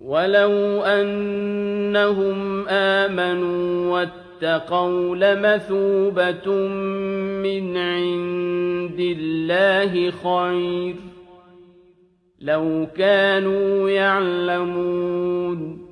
وَلَوْ أَنَّهُمْ آمَنُوا وَاتَّقَوْا لَمَثُوبَةٌ مِّنْ عِندِ اللَّهِ خَيْرٌ ۖ لَّوْ كَانُوا يَعْلَمُونَ